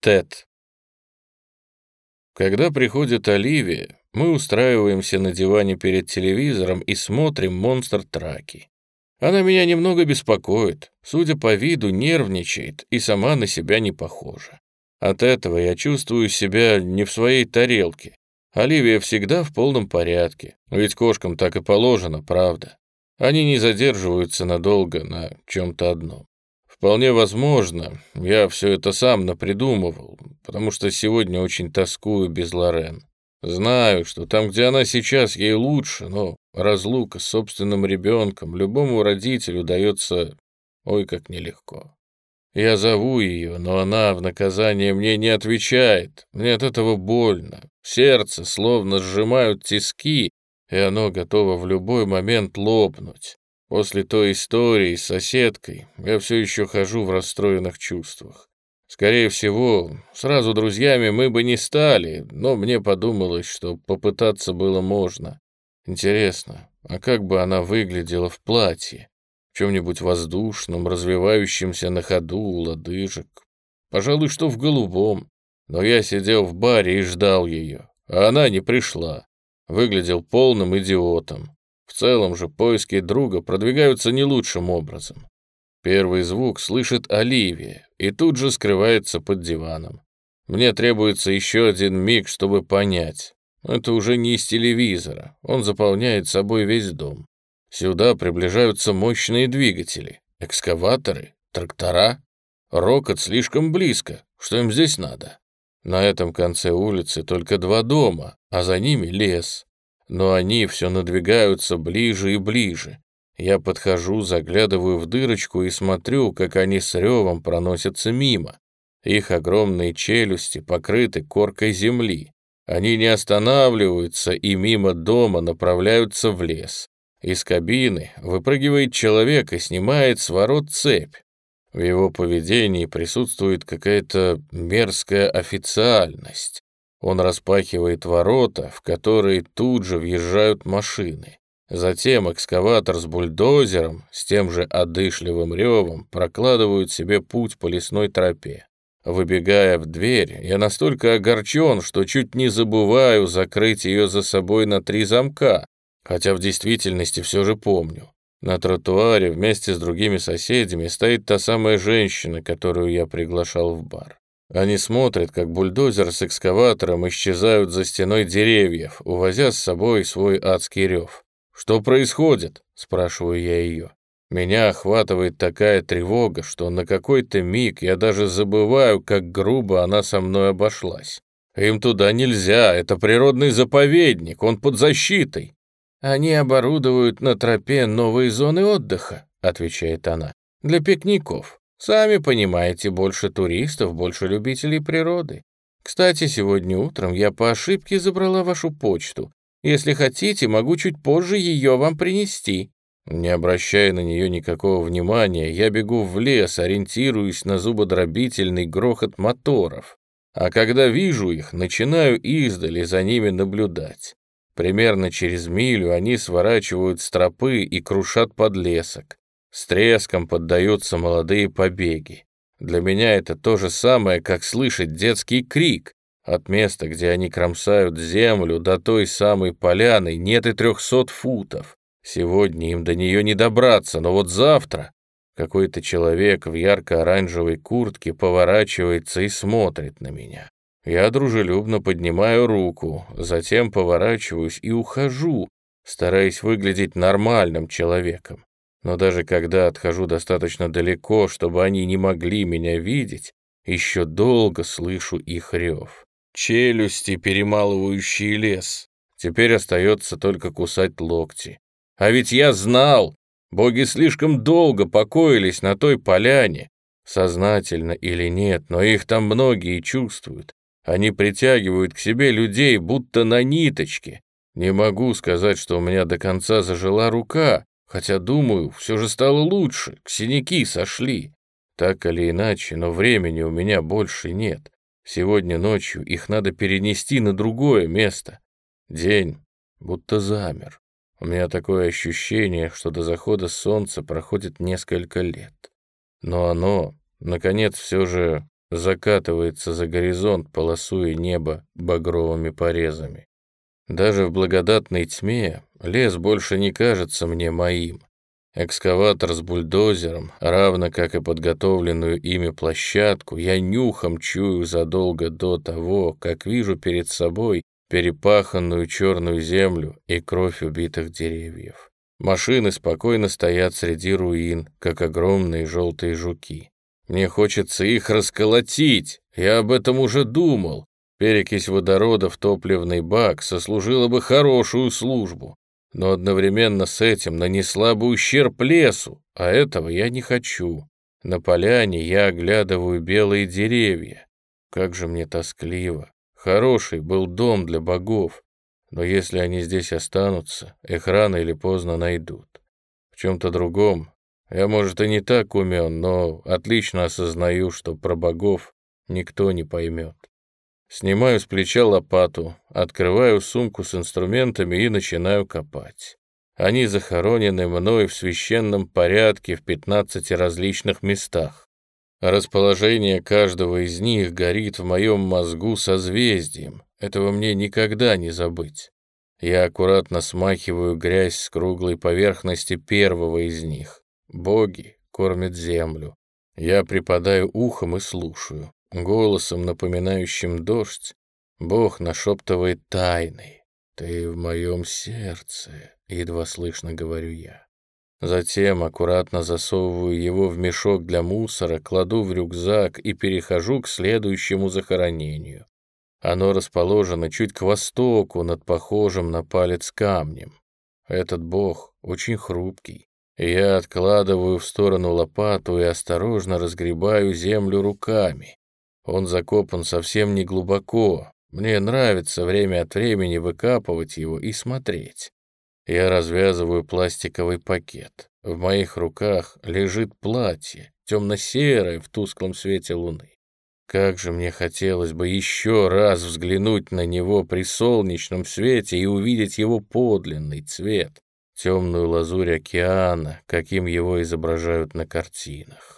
Тед. Когда приходит Оливия, мы устраиваемся на диване перед телевизором и смотрим «Монстр-траки». Она меня немного беспокоит, судя по виду, нервничает и сама на себя не похожа. От этого я чувствую себя не в своей тарелке. Оливия всегда в полном порядке, ведь кошкам так и положено, правда. Они не задерживаются надолго на чем-то одном. Вполне возможно, я все это сам напридумывал, потому что сегодня очень тоскую без Лорен. Знаю, что там, где она сейчас, ей лучше, но разлука с собственным ребенком любому родителю дается ой как нелегко. Я зову ее, но она в наказание мне не отвечает. Мне от этого больно. Сердце словно сжимают тиски, и оно готово в любой момент лопнуть. После той истории с соседкой я все еще хожу в расстроенных чувствах. Скорее всего, сразу друзьями мы бы не стали, но мне подумалось, что попытаться было можно. Интересно, а как бы она выглядела в платье? В чем-нибудь воздушном, развивающемся на ходу у лодыжек? Пожалуй, что в голубом. Но я сидел в баре и ждал ее, а она не пришла. Выглядел полным идиотом. В целом же поиски друга продвигаются не лучшим образом. Первый звук слышит Оливия и тут же скрывается под диваном. Мне требуется еще один миг, чтобы понять. Это уже не из телевизора, он заполняет собой весь дом. Сюда приближаются мощные двигатели, экскаваторы, трактора. Рокот слишком близко, что им здесь надо? На этом конце улицы только два дома, а за ними лес но они все надвигаются ближе и ближе. Я подхожу, заглядываю в дырочку и смотрю, как они с ревом проносятся мимо. Их огромные челюсти покрыты коркой земли. Они не останавливаются и мимо дома направляются в лес. Из кабины выпрыгивает человек и снимает с ворот цепь. В его поведении присутствует какая-то мерзкая официальность. Он распахивает ворота, в которые тут же въезжают машины. Затем экскаватор с бульдозером, с тем же одышливым ревом, прокладывают себе путь по лесной тропе. Выбегая в дверь, я настолько огорчен, что чуть не забываю закрыть ее за собой на три замка, хотя в действительности все же помню. На тротуаре вместе с другими соседями стоит та самая женщина, которую я приглашал в бар. Они смотрят, как бульдозер с экскаватором исчезают за стеной деревьев, увозя с собой свой адский рев. «Что происходит?» — спрашиваю я ее. Меня охватывает такая тревога, что на какой-то миг я даже забываю, как грубо она со мной обошлась. Им туда нельзя, это природный заповедник, он под защитой. Они оборудуют на тропе новые зоны отдыха, отвечает она, для пикников. Сами понимаете, больше туристов, больше любителей природы. Кстати, сегодня утром я по ошибке забрала вашу почту. Если хотите, могу чуть позже ее вам принести». Не обращая на нее никакого внимания, я бегу в лес, ориентируясь на зубодробительный грохот моторов. А когда вижу их, начинаю издали за ними наблюдать. Примерно через милю они сворачивают с тропы и крушат подлесок. С треском поддаются молодые побеги. Для меня это то же самое, как слышать детский крик. От места, где они кромсают землю, до той самой поляны нет и трехсот футов. Сегодня им до нее не добраться, но вот завтра какой-то человек в ярко-оранжевой куртке поворачивается и смотрит на меня. Я дружелюбно поднимаю руку, затем поворачиваюсь и ухожу, стараясь выглядеть нормальным человеком. Но даже когда отхожу достаточно далеко, чтобы они не могли меня видеть, еще долго слышу их рев. Челюсти, перемалывающие лес. Теперь остается только кусать локти. А ведь я знал! Боги слишком долго покоились на той поляне. Сознательно или нет, но их там многие чувствуют. Они притягивают к себе людей, будто на ниточке. Не могу сказать, что у меня до конца зажила рука, Хотя, думаю, все же стало лучше, синяки сошли. Так или иначе, но времени у меня больше нет. Сегодня ночью их надо перенести на другое место. День будто замер. У меня такое ощущение, что до захода солнца проходит несколько лет. Но оно, наконец, все же закатывается за горизонт, полосуя небо багровыми порезами. Даже в благодатной тьме лес больше не кажется мне моим. Экскаватор с бульдозером, равно как и подготовленную ими площадку, я нюхом чую задолго до того, как вижу перед собой перепаханную черную землю и кровь убитых деревьев. Машины спокойно стоят среди руин, как огромные желтые жуки. Мне хочется их расколотить, я об этом уже думал. Перекись водорода в топливный бак сослужила бы хорошую службу, но одновременно с этим нанесла бы ущерб лесу, а этого я не хочу. На поляне я оглядываю белые деревья. Как же мне тоскливо. Хороший был дом для богов, но если они здесь останутся, их рано или поздно найдут. В чем-то другом я, может, и не так умен, но отлично осознаю, что про богов никто не поймет. Снимаю с плеча лопату, открываю сумку с инструментами и начинаю копать. Они захоронены мной в священном порядке в 15 различных местах. Расположение каждого из них горит в моем мозгу созвездием. Этого мне никогда не забыть. Я аккуратно смахиваю грязь с круглой поверхности первого из них. Боги кормят землю. Я припадаю ухом и слушаю. Голосом, напоминающим дождь, Бог нашептывает тайны. «Ты в моем сердце», — едва слышно говорю я. Затем аккуратно засовываю его в мешок для мусора, кладу в рюкзак и перехожу к следующему захоронению. Оно расположено чуть к востоку, над похожим на палец камнем. Этот бог очень хрупкий. Я откладываю в сторону лопату и осторожно разгребаю землю руками. Он закопан совсем не глубоко. Мне нравится время от времени выкапывать его и смотреть. Я развязываю пластиковый пакет. В моих руках лежит платье, темно-серое в тусклом свете луны. Как же мне хотелось бы еще раз взглянуть на него при солнечном свете и увидеть его подлинный цвет, темную лазурь океана, каким его изображают на картинах.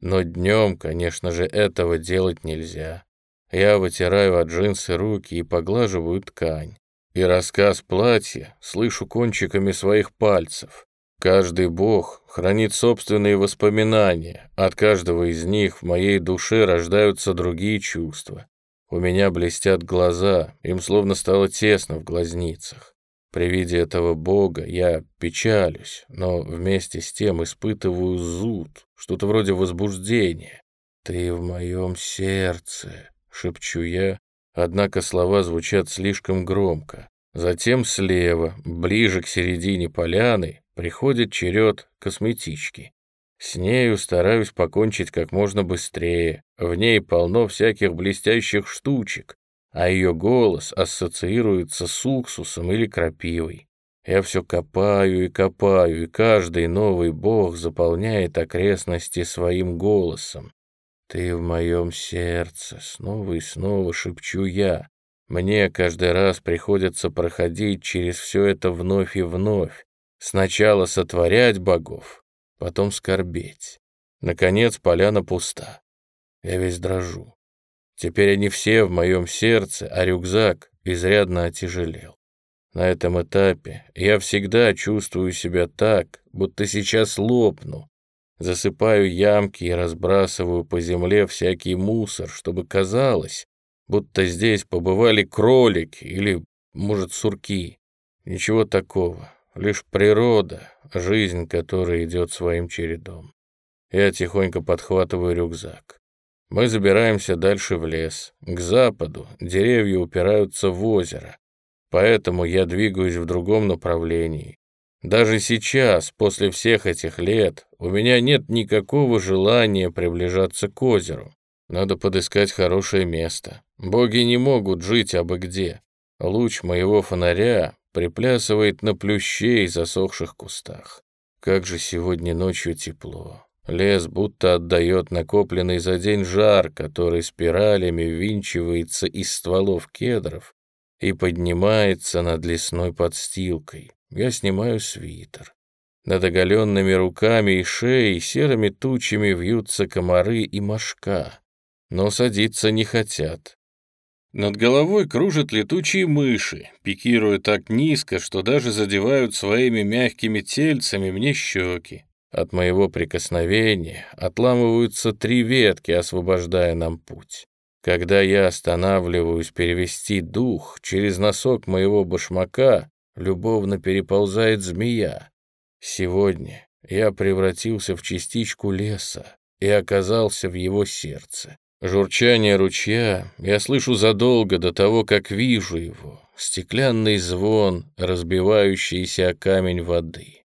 Но днем, конечно же, этого делать нельзя. Я вытираю от джинсы руки и поглаживаю ткань и рассказ платья слышу кончиками своих пальцев. Каждый бог хранит собственные воспоминания, от каждого из них в моей душе рождаются другие чувства. У меня блестят глаза, им словно стало тесно в глазницах. При виде этого бога я печалюсь, но вместе с тем испытываю зуд, что-то вроде возбуждения. «Ты в моем сердце», — шепчу я, Однако слова звучат слишком громко. Затем слева, ближе к середине поляны, приходит черед косметички. С нею стараюсь покончить как можно быстрее. В ней полно всяких блестящих штучек, а ее голос ассоциируется с уксусом или крапивой. Я все копаю и копаю, и каждый новый бог заполняет окрестности своим голосом. «Ты в моем сердце», — снова и снова шепчу я. Мне каждый раз приходится проходить через все это вновь и вновь. Сначала сотворять богов, потом скорбеть. Наконец поляна пуста. Я весь дрожу. Теперь они все в моем сердце, а рюкзак изрядно отяжелел. На этом этапе я всегда чувствую себя так, будто сейчас лопну, Засыпаю ямки и разбрасываю по земле всякий мусор, чтобы казалось, будто здесь побывали кролики или, может, сурки. Ничего такого, лишь природа, жизнь, которая идет своим чередом. Я тихонько подхватываю рюкзак. Мы забираемся дальше в лес. К западу деревья упираются в озеро, поэтому я двигаюсь в другом направлении, даже сейчас, после всех этих лет, у меня нет никакого желания приближаться к озеру. Надо подыскать хорошее место. Боги не могут жить абы где. Луч моего фонаря приплясывает на плюще и засохших кустах. Как же сегодня ночью тепло. Лес будто отдает накопленный за день жар, который спиралями винчивается из стволов кедров и поднимается над лесной подстилкой. Я снимаю свитер. Над оголенными руками и шеей серыми тучами вьются комары и мошка. но садиться не хотят. Над головой кружат летучие мыши, пикируя так низко, что даже задевают своими мягкими тельцами мне щеки. От моего прикосновения отламываются три ветки, освобождая нам путь. Когда я останавливаюсь перевести дух, через носок моего башмака любовно переползает змея. Сегодня я превратился в частичку леса и оказался в его сердце. Журчание ручья я слышу задолго до того, как вижу его. Стеклянный звон, разбивающийся о камень воды.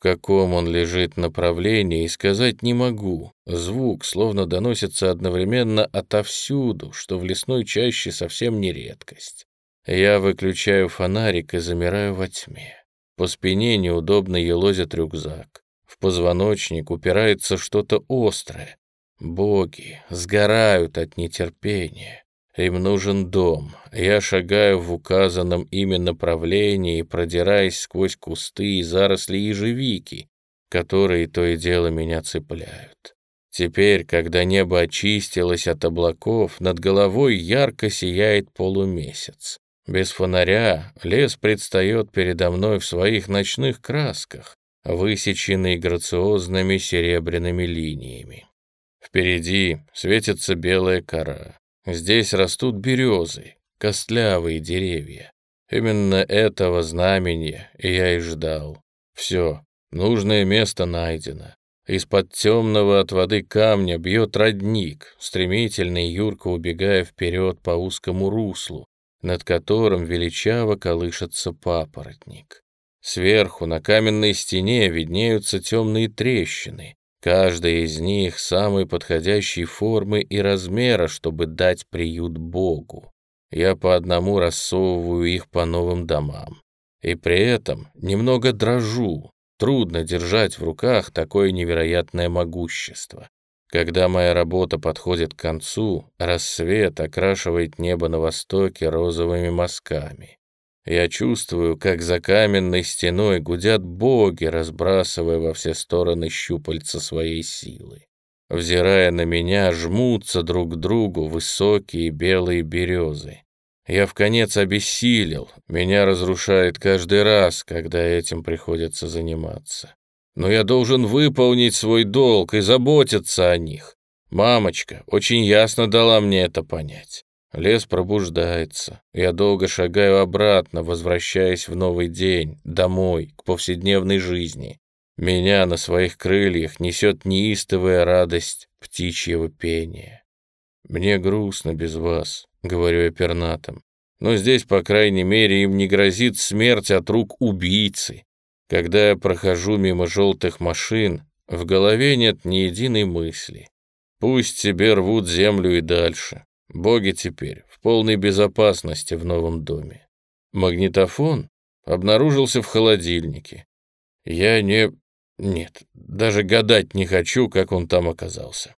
Каком он лежит направлении, сказать не могу. Звук словно доносится одновременно отовсюду, что в лесной чаще совсем не редкость. Я выключаю фонарик и замираю во тьме. По спине неудобно елозит рюкзак. В позвоночник упирается что-то острое, Боги сгорают от нетерпения. Им нужен дом. Я шагаю в указанном ими направлении, продираясь сквозь кусты и заросли ежевики, которые то и дело меня цепляют. Теперь, когда небо очистилось от облаков, над головой ярко сияет полумесяц. Без фонаря лес предстает передо мной в своих ночных красках, высеченный грациозными серебряными линиями. Впереди светится белая кора. Здесь растут березы, костлявые деревья. Именно этого знамения я и ждал. Все, нужное место найдено. Из-под темного от воды камня бьет родник, стремительно и юрко убегая вперед по узкому руслу, над которым величаво колышется папоротник. Сверху на каменной стене виднеются темные трещины, Каждая из них самой подходящей формы и размера, чтобы дать приют Богу. Я по одному рассовываю их по новым домам. И при этом немного дрожу. Трудно держать в руках такое невероятное могущество. Когда моя работа подходит к концу, рассвет окрашивает небо на востоке розовыми мазками. Я чувствую, как за каменной стеной гудят боги, разбрасывая во все стороны щупальца своей силы. Взирая на меня, жмутся друг к другу высокие белые березы. Я в конец обессилел, меня разрушает каждый раз, когда этим приходится заниматься. Но я должен выполнить свой долг и заботиться о них. Мамочка очень ясно дала мне это понять. Лес пробуждается. Я долго шагаю обратно, возвращаясь в новый день, домой, к повседневной жизни. Меня на своих крыльях несет неистовая радость птичьего пения. «Мне грустно без вас», — говорю я пернатым. «Но здесь, по крайней мере, им не грозит смерть от рук убийцы. Когда я прохожу мимо желтых машин, в голове нет ни единой мысли. Пусть себе рвут землю и дальше. Боги теперь в полной безопасности в новом доме. Магнитофон обнаружился в холодильнике. Я не... Нет, даже гадать не хочу, как он там оказался.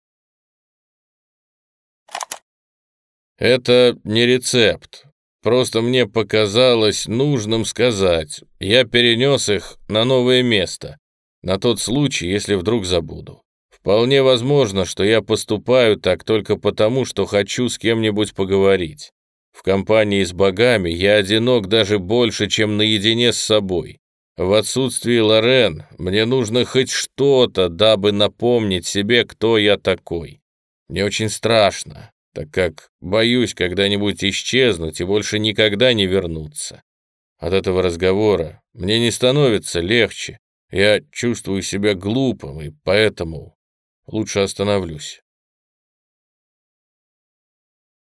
Это не рецепт. Просто мне показалось нужным сказать. Я перенес их на новое место. На тот случай, если вдруг забуду. Вполне возможно, что я поступаю так только потому, что хочу с кем-нибудь поговорить. В компании с богами я одинок даже больше, чем наедине с собой. В отсутствии Лорен мне нужно хоть что-то, дабы напомнить себе, кто я такой. Мне очень страшно, так как боюсь когда-нибудь исчезнуть и больше никогда не вернуться. От этого разговора мне не становится легче. Я чувствую себя глупым, и поэтому Лучше остановлюсь.